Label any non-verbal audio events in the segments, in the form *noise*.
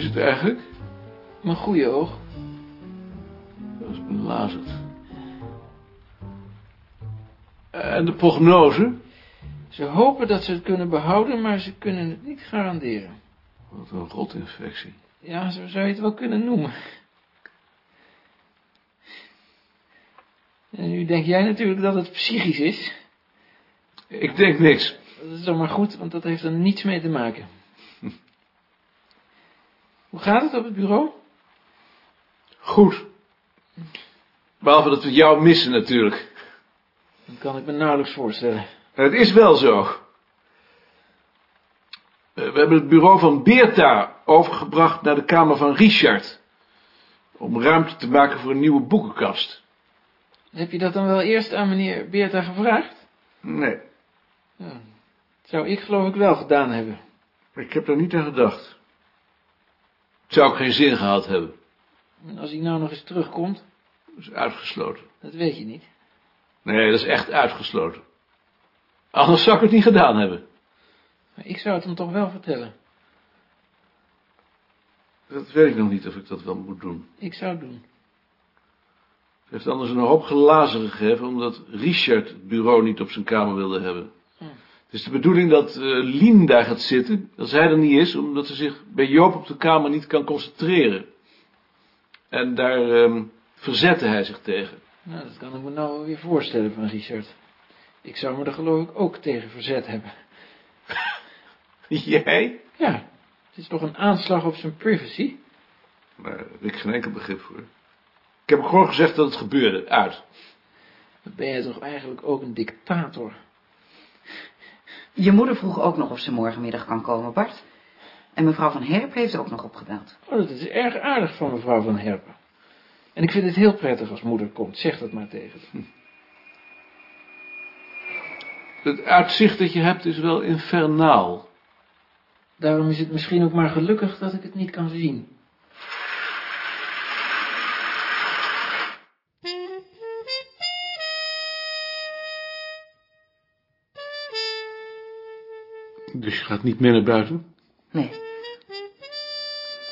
Is het eigenlijk? Mijn goede oog. Dat is belazerd. En de prognose? Ze hopen dat ze het kunnen behouden, maar ze kunnen het niet garanderen. Wat een rotinfectie. Ja, zo zou je het wel kunnen noemen. En nu denk jij natuurlijk dat het psychisch is. Ik denk niks. Dat is dan maar goed, want dat heeft er niets mee te maken. *laughs* Hoe gaat het op het bureau? Goed. Behalve dat we jou missen natuurlijk. Dat kan ik me nauwelijks voorstellen. Het is wel zo. Eh, We hebben het bureau van Beerta overgebracht naar de kamer van Richard. Om ruimte te maken voor een nieuwe boekenkast. Heb je dat dan wel eerst aan meneer Beerta gevraagd? Nee, Ja, dat zou ik geloof ik wel gedaan hebben. ik heb daar niet aan gedacht. Zou ook geen zin gehad hebben. En als hij nou nog eens terugkomt, Dat is uitgesloten. dat weet je niet. Nee, dat is echt uitgesloten. Anders zou ik het niet gedaan hebben. Maar ik zou het hem toch wel vertellen. Dat weet ik nog niet of ik dat wel moet doen. Ik zou het doen. Ze heeft anders een hoop glazen gegeven, omdat Richard het bureau niet op zijn kamer wilde hebben. Het is de bedoeling dat eh, Lien daar gaat zitten, als hij er niet is, omdat ze zich bij Joop op de kamer niet kan concentreren. En daar ehm, verzette hij zich tegen. Nou, dat kan ik me nou weer voorstellen van Richard. Ik zou me er geloof ik ook tegen verzet hebben. *laughs* Jij? Ja, het is toch een aanslag op zijn privacy? Maar daar heb ik geen enkel begrip voor. Ik heb gewoon gezegd dat het gebeurde, uit. Dan ben je toch eigenlijk ook een dictator? Je moeder vroeg ook nog of ze morgenmiddag kan komen, Bart. En mevrouw van Herp heeft ook nog opgebeld. Oh, dat is erg aardig van mevrouw van Herpen. En ik vind het heel prettig als moeder komt. Zeg dat maar tegen haar. Het uitzicht dat je hebt is wel infernaal. Daarom is het misschien ook maar gelukkig dat ik het niet kan zien. Dus je gaat niet meer naar buiten? Nee.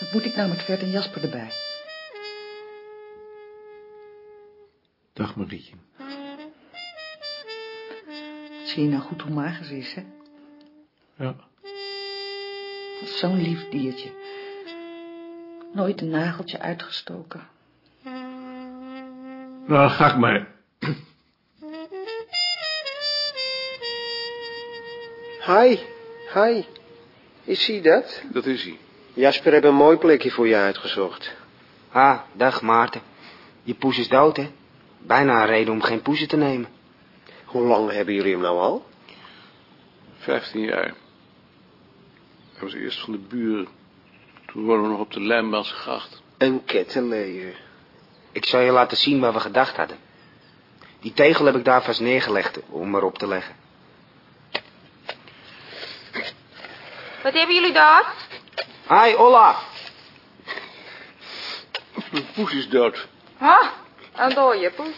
Wat moet ik nou met Vert en Jasper erbij? Dag Marietje. Zie je nou goed hoe mager ze is, hè? Ja. Zo'n lief diertje. Nooit een nageltje uitgestoken. Nou, ga ik maar. Hi, hi. Is hij dat? Dat is hij. Jasper heeft een mooi plekje voor je uitgezocht. Ah, dag Maarten. Je poes is dood, hè? Bijna een reden om geen poezen te nemen. Hoe lang hebben jullie hem nou al? Vijftien jaar. Hij was eerst van de buren. Toen woonden we nog op de Lijnbaansgracht. Een kettenleger. Ik zal je laten zien waar we gedacht hadden. Die tegel heb ik daar vast neergelegd om erop te leggen. Wat hebben jullie daar? Hi, Olla. Mijn poes is dood. Ha, een dode poes.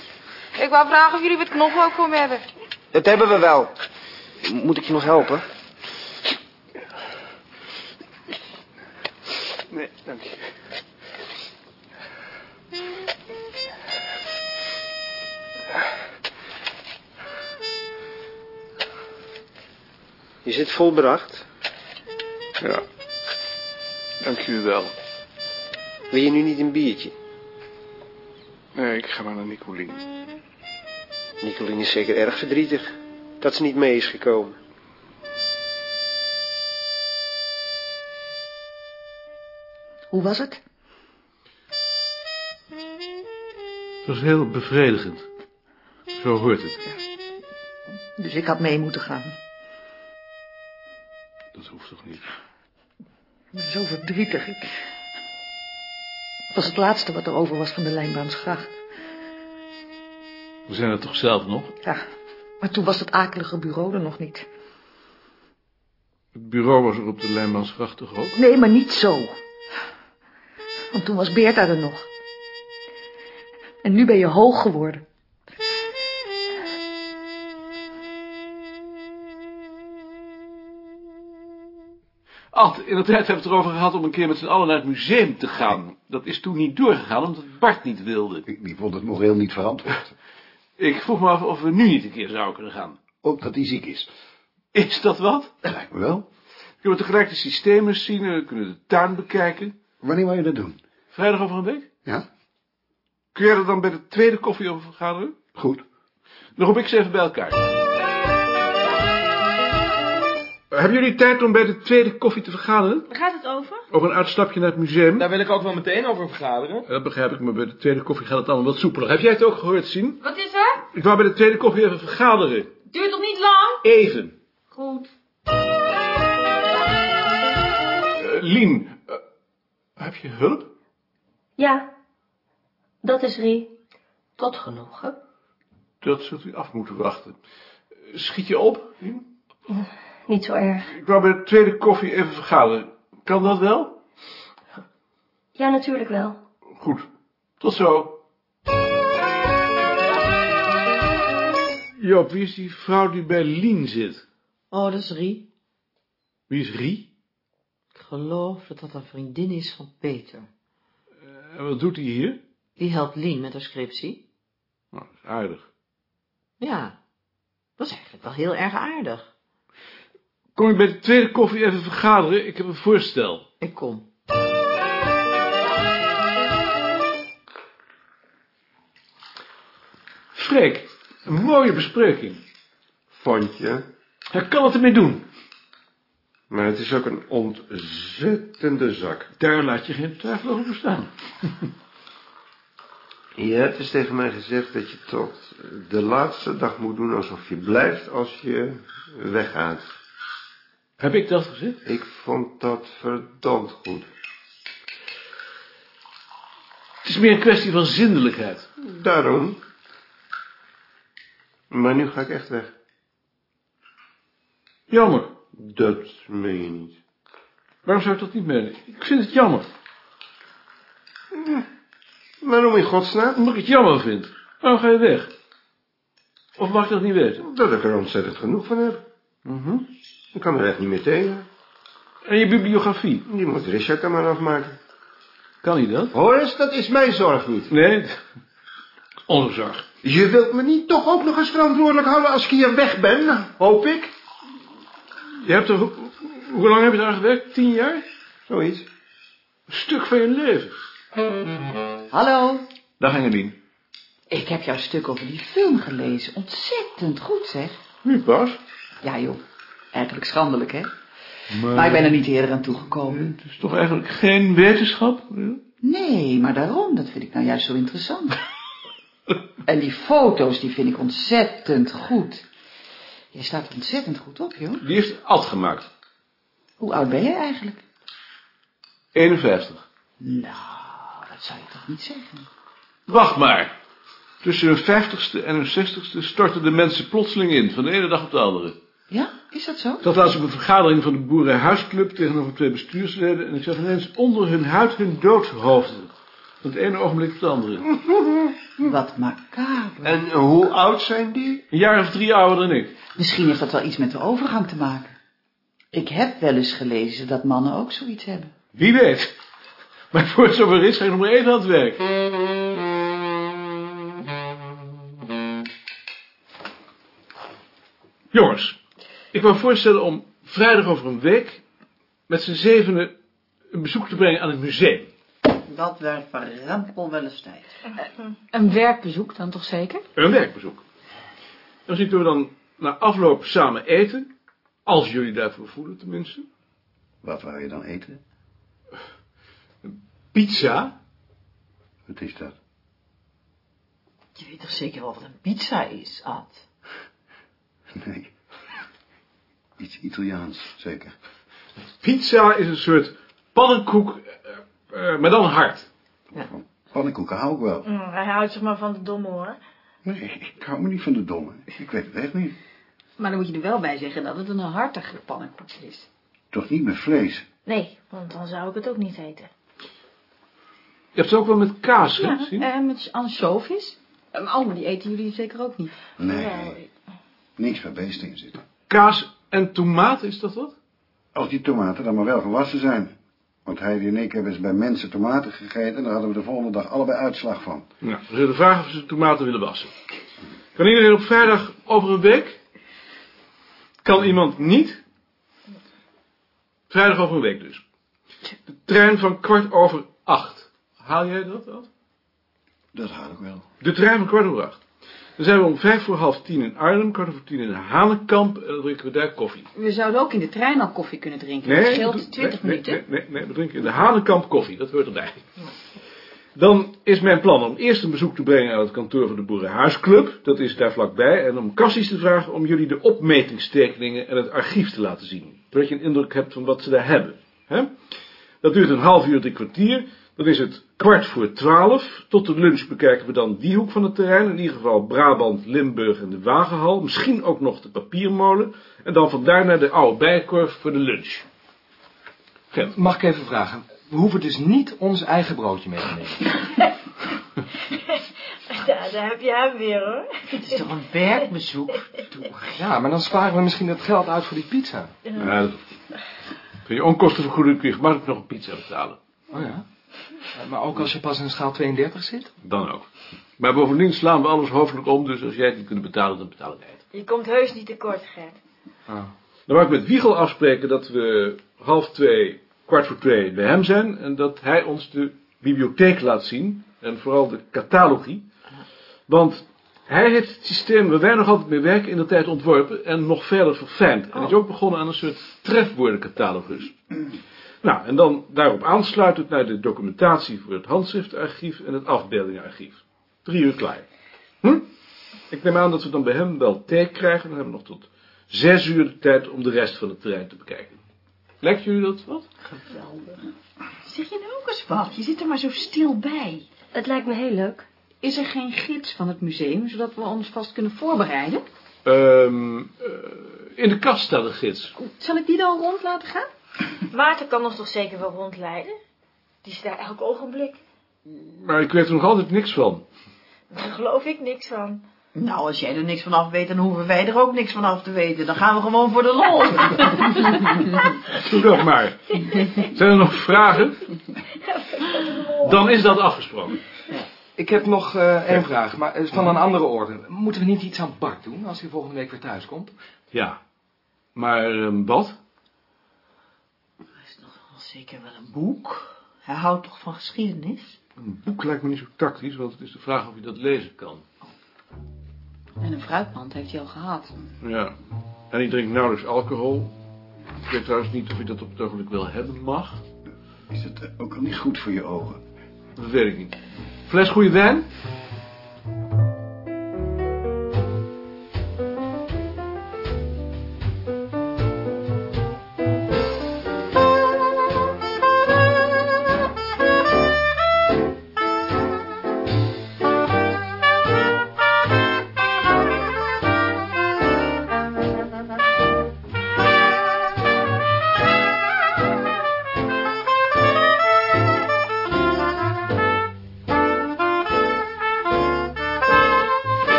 Ik wou vragen of jullie wat knoflook voor me hebben. Dat hebben we wel. Moet ik je nog helpen? Nee, dank je. Is het volbracht? Ja. Dank jullie wel. Wil je nu niet een biertje? Nee, ik ga maar naar Nicolien. Nicolien is zeker erg verdrietig dat ze niet mee is gekomen. Hoe was het? Het was heel bevredigend. Zo hoort het. Dus ik had mee moeten gaan. Dat hoeft toch niet? Ik ben zo verdrietig. Ik... Het was het laatste wat er over was van de Lijnbaansgracht. We zijn er toch zelf nog? Ja, maar toen was het akelige bureau er nog niet. Het bureau was er op de Lijnbaansgracht toch ook? Nee, maar niet zo. Want toen was Beerta er nog. En nu ben je hoog geworden. Ad, in de tijd hebben we het erover gehad om een keer met z'n allen naar het museum te gaan. Dat is toen niet doorgegaan, omdat Bart niet wilde. Ik, die vond het moreel niet verantwoord. *laughs* Ik vroeg me af of we nu niet een keer zouden kunnen gaan. Ook dat hij ziek is. Is dat wat? Dat lijkt me wel. Kunnen we tegelijk de systemen zien, we kunnen de tuin bekijken. Wanneer wil je dat doen? Vrijdag over een week? Ja? Kun jij er dan bij de tweede koffie over vergaderen? Goed. Dan roep ik ze even bij elkaar. Hebben jullie tijd om bij de tweede koffie te vergaderen? Waar gaat het over? Over een uitstapje naar het museum? Daar wil ik ook wel meteen over vergaderen. Dat begrijp ik, maar bij de tweede koffie gaat het allemaal wat soepeler. Heb jij het ook gehoord, zien? Wat is er? Ik wou bij de tweede koffie even vergaderen. Duurt toch niet lang? Even. Goed. Eh, Lien, eh, heb je hulp? Ja, dat is Rie. Tot genoegen. Dat zult u af moeten wachten. Eh, Schiet je op, Lien? Niet zo erg. Ik wou bij de tweede koffie even vergaderen. Kan dat wel? Ja, natuurlijk wel. Goed. Tot zo. Joop, wie is die vrouw die bij Lien zit? Oh, dat is Rie. Wie is Rie? Ik geloof dat dat een vriendin is van Peter. En wat doet hij hier? Die helpt Lien met haar scriptie. Nou, dat is aardig. Ja, dat is eigenlijk wel heel erg aardig. Kom je bij de tweede koffie even vergaderen? Ik heb een voorstel. Ik kom. Freek, een mooie bespreking. Vond je? Hij kan het ermee doen. Maar het is ook een ontzettende zak. Daar laat je geen twijfel over bestaan. *laughs* Je hebt dus tegen mij gezegd dat je tot de laatste dag moet doen alsof je blijft als je weggaat. Heb ik dat gezegd? Ik vond dat verdomd goed. Het is meer een kwestie van zindelijkheid. Daarom. Maar nu ga ik echt weg. Jammer. Dat meen je niet. Waarom zou ik dat niet menen? Ik vind het jammer. Waarom in godsnaam? Omdat ik het jammer vind. Waarom ga je weg? Of mag ik dat niet weten? Dat ik er ontzettend genoeg van heb. Mhm. Ik kan er echt niet meer tegen. En je bibliografie? Die moet Richard er maar afmaken. Kan hij dat? Horace, dat is mijn zorg niet. Nee, onze zorg. Je wilt me niet toch ook nog eens verantwoordelijk houden als ik hier weg ben, hoop ik? Je hebt er... ho- Hoe lang heb je daar gewerkt? Tien jaar? Zoiets. Een stuk van je leven. Hallo, Dag Engelien. ik heb jouw stuk over die film gelezen. Ontzettend goed, zeg. Nu pas. Ja, joh. Eigenlijk schandelijk, hè? Maar ik ben er niet eerder aan toegekomen. Het is toch eigenlijk geen wetenschap? Nee, maar daarom, dat vind ik nou juist zo interessant. *laughs* en die foto's, die vind ik ontzettend goed. Je staat er ontzettend goed op, joh. Die heeft Ad gemaakt. Hoe oud ben jij eigenlijk? 51. Nou, dat zou je toch niet zeggen? Wacht maar. Tussen hun vijftigste en hun zestigste stortten de mensen plotseling in, van de ene dag op de andere. Ja, is dat zo? Zat laatst op een vergadering van de Boerenhuisclub tegenover twee bestuursleden en ik zag ineens onder hun huid hun doodshoofden. Van het ene ogenblik op het andere. *laughs* Wat macaber. En hoe oud zijn die? Een jaar of drie ouder dan ik. Misschien heeft dat wel iets met de overgang te maken. Ik heb wel eens gelezen dat mannen ook zoiets hebben. Wie weet. Maar voor het zover is, ga ik nog maar even aan het werk. Jongens, ik wou voorstellen om vrijdag over een week met z'n zevenen een bezoek te brengen aan het museum. Dat werd verrampel wel eens tijd. Een werkbezoek dan toch zeker? Een werkbezoek. Dan zien we dan na afloop samen eten, als jullie daarvoor voelen tenminste. Wat wou je dan eten? Pizza. Wat is dat? Je weet toch zeker wel wat een pizza is, Ad? Nee. Iets Italiaans, zeker. Pizza is een soort pannenkoek, eh, eh, maar dan hard. Pannenkoeken hou ik wel. Mm, hij houdt zich maar van de domme hoor. Nee, ik hou me niet van de domme. Ik weet het echt niet. Maar dan moet je er wel bij zeggen dat het een hartige pannenkoek is. Toch niet met vlees? Nee, want dan zou ik het ook niet eten. Je hebt het ook wel met kaas, hè? Ja, Sien? en met ansjovis. Eh, Maar oh, maar die eten jullie zeker ook niet. Nee. Niks waar beest in zitten. Kaas en tomaat, is dat wat? Als die tomaten dan maar wel gewassen zijn. Want Heidi en ik hebben eens bij mensen tomaten gegeten... en daar hadden we de volgende dag allebei uitslag van. Nou, we zullen vragen of ze de tomaten willen wassen. Kan iedereen op vrijdag over een week? Kan iemand niet? Vrijdag over een week dus. De trein van kwart over acht. Haal jij dat, Ad? Dat haal ik wel. De trein van kwart over acht. Dan zijn we om vijf voor half tien in Arnhem, kwart over tien in Hanekamp... en dan drinken we daar koffie. We zouden ook in de trein al koffie kunnen drinken. dat dat scheelt 20 nee, minuten. Nee, nee, nee, we drinken in de Hanekamp koffie, dat hoort erbij. Dan is mijn plan om eerst een bezoek te brengen aan het kantoor van de Boerenhuisclub. Dat is daar vlakbij. En om Cassis te vragen om jullie de opmetingstekeningen en het archief te laten zien. Zodat je een indruk hebt van wat ze daar hebben. Dat duurt een half uur, drie kwartier. Dan is het kwart voor twaalf. Tot de lunch bekijken we dan die hoek van het terrein. In ieder geval Brabant, Limburg en de Wagenhal. Misschien ook nog de papiermolen. En dan vandaar naar de oude bijenkorf voor de lunch. Gent. Mag ik even vragen? We hoeven dus niet ons eigen broodje mee te nemen. *laughs* Daar, daar heb je hem weer hoor. Het is toch een werkbezoek? Ja, maar dan sparen we misschien dat geld uit voor die pizza. Ja, dat. Voor je onkostenvergoeding kun je gemakkelijk nog een pizza betalen. Oh ja? Eh, Maar ook als je pas in schaal 32 zit? Dan ook. Maar bovendien slaan we alles hoofdelijk om, dus als jij het niet kunt betalen, dan betalen wij het. Je komt heus niet tekort, Gert. Dan wou ik met Wiegel afspreken dat we half twee, kwart voor twee bij hem zijn. En dat hij ons de bibliotheek laat zien. En vooral de catalogie. Want hij heeft het systeem waar wij nog altijd mee werken in de tijd ontworpen. En nog verder verfijnd. En is ook begonnen aan een soort trefwoordencatalogus. Nou, en dan daarop aansluitend naar de documentatie voor het handschriftarchief en het afbeeldingenarchief. Drie uur klaar. Hm? Ik neem aan dat we dan bij hem wel tijd krijgen. Dan hebben we nog tot zes uur de tijd om de rest van het terrein te bekijken. Lijkt jullie dat wat? Geweldig. Zeg je nou ook eens wat? Je zit er maar zo stil bij. Het lijkt me heel leuk. Is er geen gids van het museum, zodat we ons vast kunnen voorbereiden? Ehm, eh, in de kast staat een gids. Zal ik die dan rond laten gaan? Maarten kan ons toch zeker wel rondleiden? Die is daar elk ogenblik. Maar ik weet er nog altijd niks van. Daar geloof ik niks van. Nou, als jij er niks van af weet, dan hoeven wij er ook niks van af te weten. Dan gaan we gewoon voor de lol. *laughs* Doe dat maar. Zijn er nog vragen? Dan is dat afgesproken. Ik heb nog eh, één vraag, maar van een andere orde. Moeten we niet iets aan Bart doen als hij volgende week weer thuis komt? Ja. Maar ehm, wat? Zeker wel een boek. Hij houdt toch van geschiedenis? Een boek lijkt me niet zo tactisch, want het is de vraag of je dat lezen kan. En een fruitmand heeft hij al gehad. Ja. En hij drinkt nauwelijks alcohol. Ik weet trouwens niet of je dat op het ogenblik wel hebben mag. Is het ook al niet goed voor je ogen? Dat weet ik niet. Fles goede wijn?